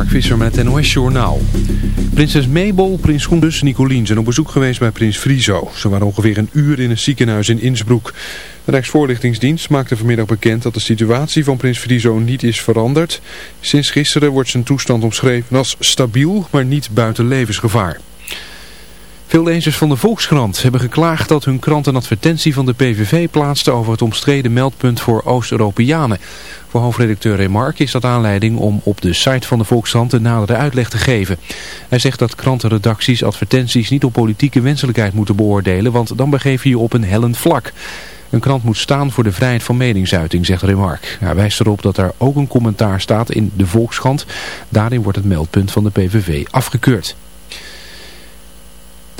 Mark Visser met het NOS Journaal. Prinses Mabel, prins Koendus en Nicolien zijn op bezoek geweest bij prins Friso. Ze waren ongeveer een uur in een ziekenhuis in Innsbruck. De Rijksvoorlichtingsdienst maakte vanmiddag bekend dat de situatie van prins Friso niet is veranderd. Sinds gisteren wordt zijn toestand omschreven als stabiel, maar niet buiten levensgevaar. Veel lezers van de Volkskrant hebben geklaagd dat hun krant een advertentie van de PVV plaatste over het omstreden meldpunt voor Oost-Europeanen. Voor hoofdredacteur Remark is dat aanleiding om op de site van de Volkskrant een nadere uitleg te geven. Hij zegt dat krantenredacties advertenties niet op politieke wenselijkheid moeten beoordelen, want dan begeef je je op een hellend vlak. Een krant moet staan voor de vrijheid van meningsuiting, zegt Remark. Hij wijst erop dat er ook een commentaar staat in de Volkskrant. Daarin wordt het meldpunt van de PVV afgekeurd.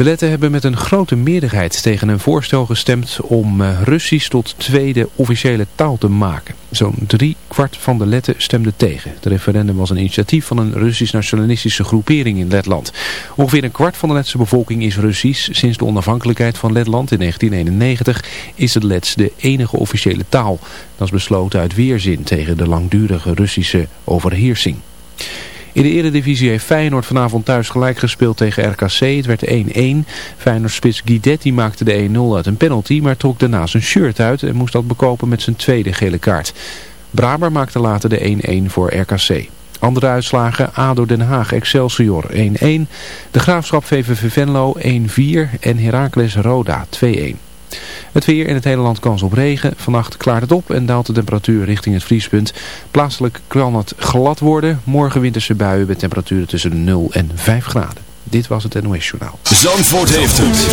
De Letten hebben met een grote meerderheid tegen een voorstel gestemd om uh, Russisch tot tweede officiële taal te maken. Zo'n drie kwart van de Letten stemde tegen. Het referendum was een initiatief van een Russisch-nationalistische groepering in Letland. Ongeveer een kwart van de Letse bevolking is Russisch. Sinds de onafhankelijkheid van Letland in 1991 is het Lets de enige officiële taal. Dat is besloten uit weerzin tegen de langdurige Russische overheersing. In de eredivisie heeft Feyenoord vanavond thuis gelijk gespeeld tegen RKC. Het werd 1-1. Feyenoord-spits Guidetti maakte de 1-0 uit een penalty, maar trok daarna zijn shirt uit en moest dat bekopen met zijn tweede gele kaart. Braber maakte later de 1-1 voor RKC. Andere uitslagen, ADO Den Haag Excelsior 1-1, De Graafschap VVV Venlo 1-4 en Heracles Roda 2-1. Het weer in het hele land kans op regen. Vannacht klaart het op en daalt de temperatuur richting het vriespunt. Plaatselijk kan het glad worden. Morgen winterse buien met temperaturen tussen de 0 en 5 graden. Dit was het NOS Journaal. Zandvoort heeft het.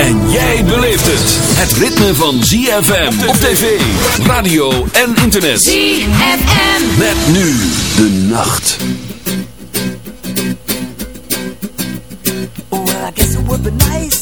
En jij beleeft het. Het ritme van ZFM op tv, radio en internet. ZFM. Met nu de nacht. Well, I guess it would be nice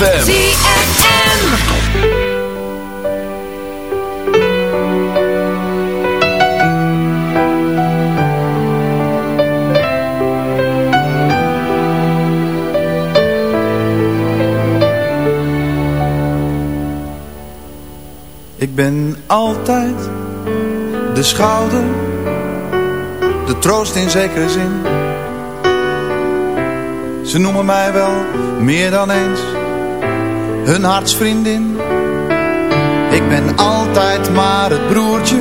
ZFM. ZFM. Ik ben altijd de schouder, de troost in zekere zin. Ze noemen mij wel meer dan eens hun hartsvriendin. Ik ben altijd maar het broertje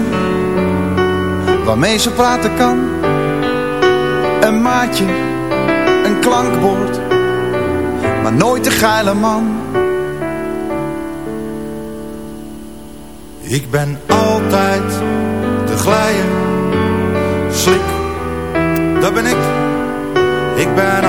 waarmee ze praten kan. Een maatje, een klankbord, maar nooit de geile man. Ik ben altijd de glijer, slik, dat ben ik. Ik ben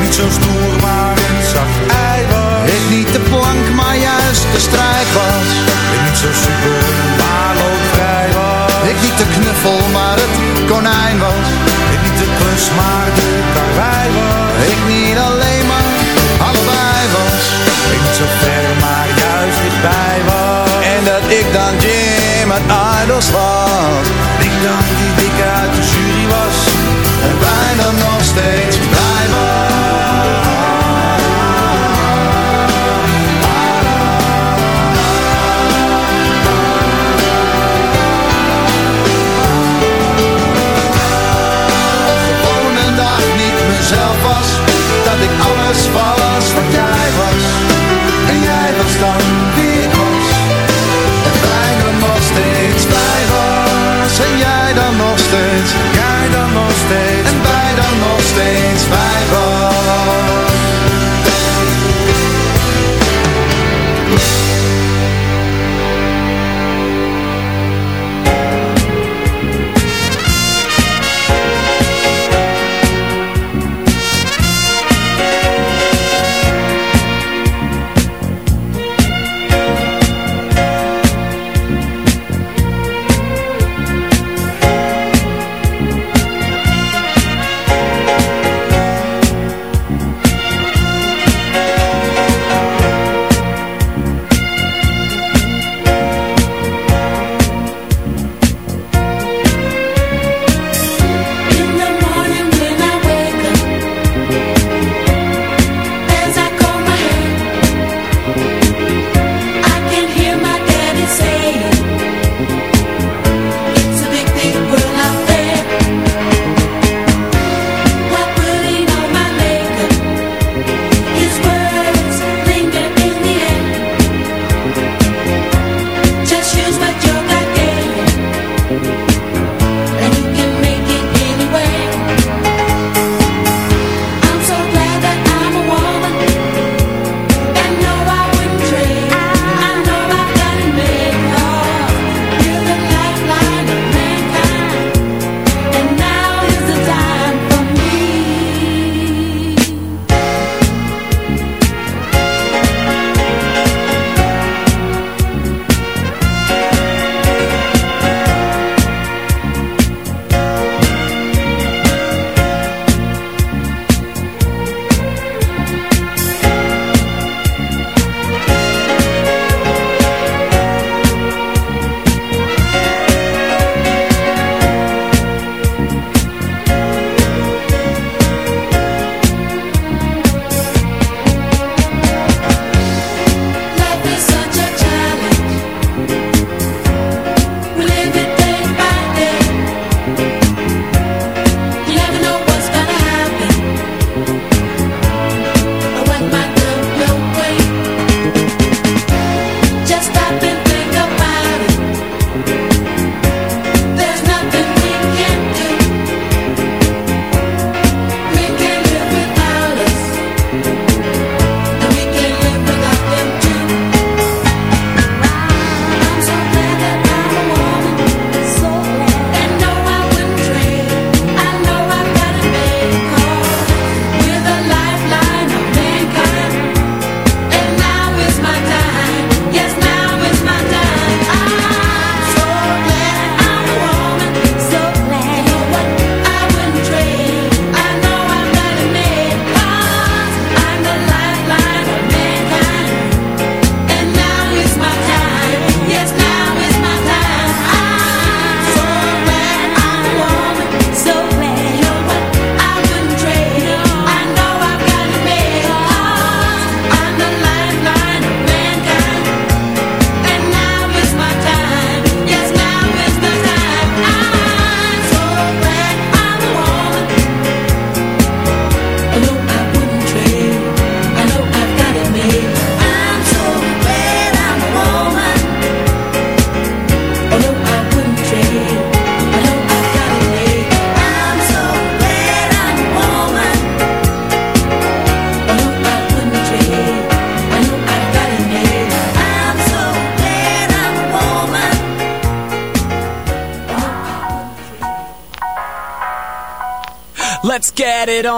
niet zo stoer, maar een zacht had it on.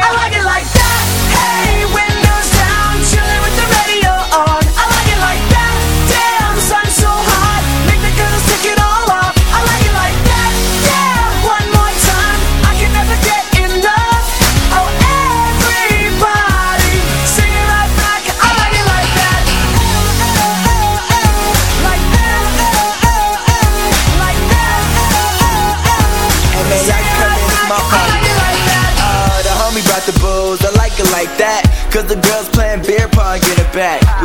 back.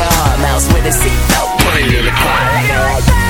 your with a seatbelt. Put it in the car.